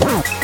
Wow.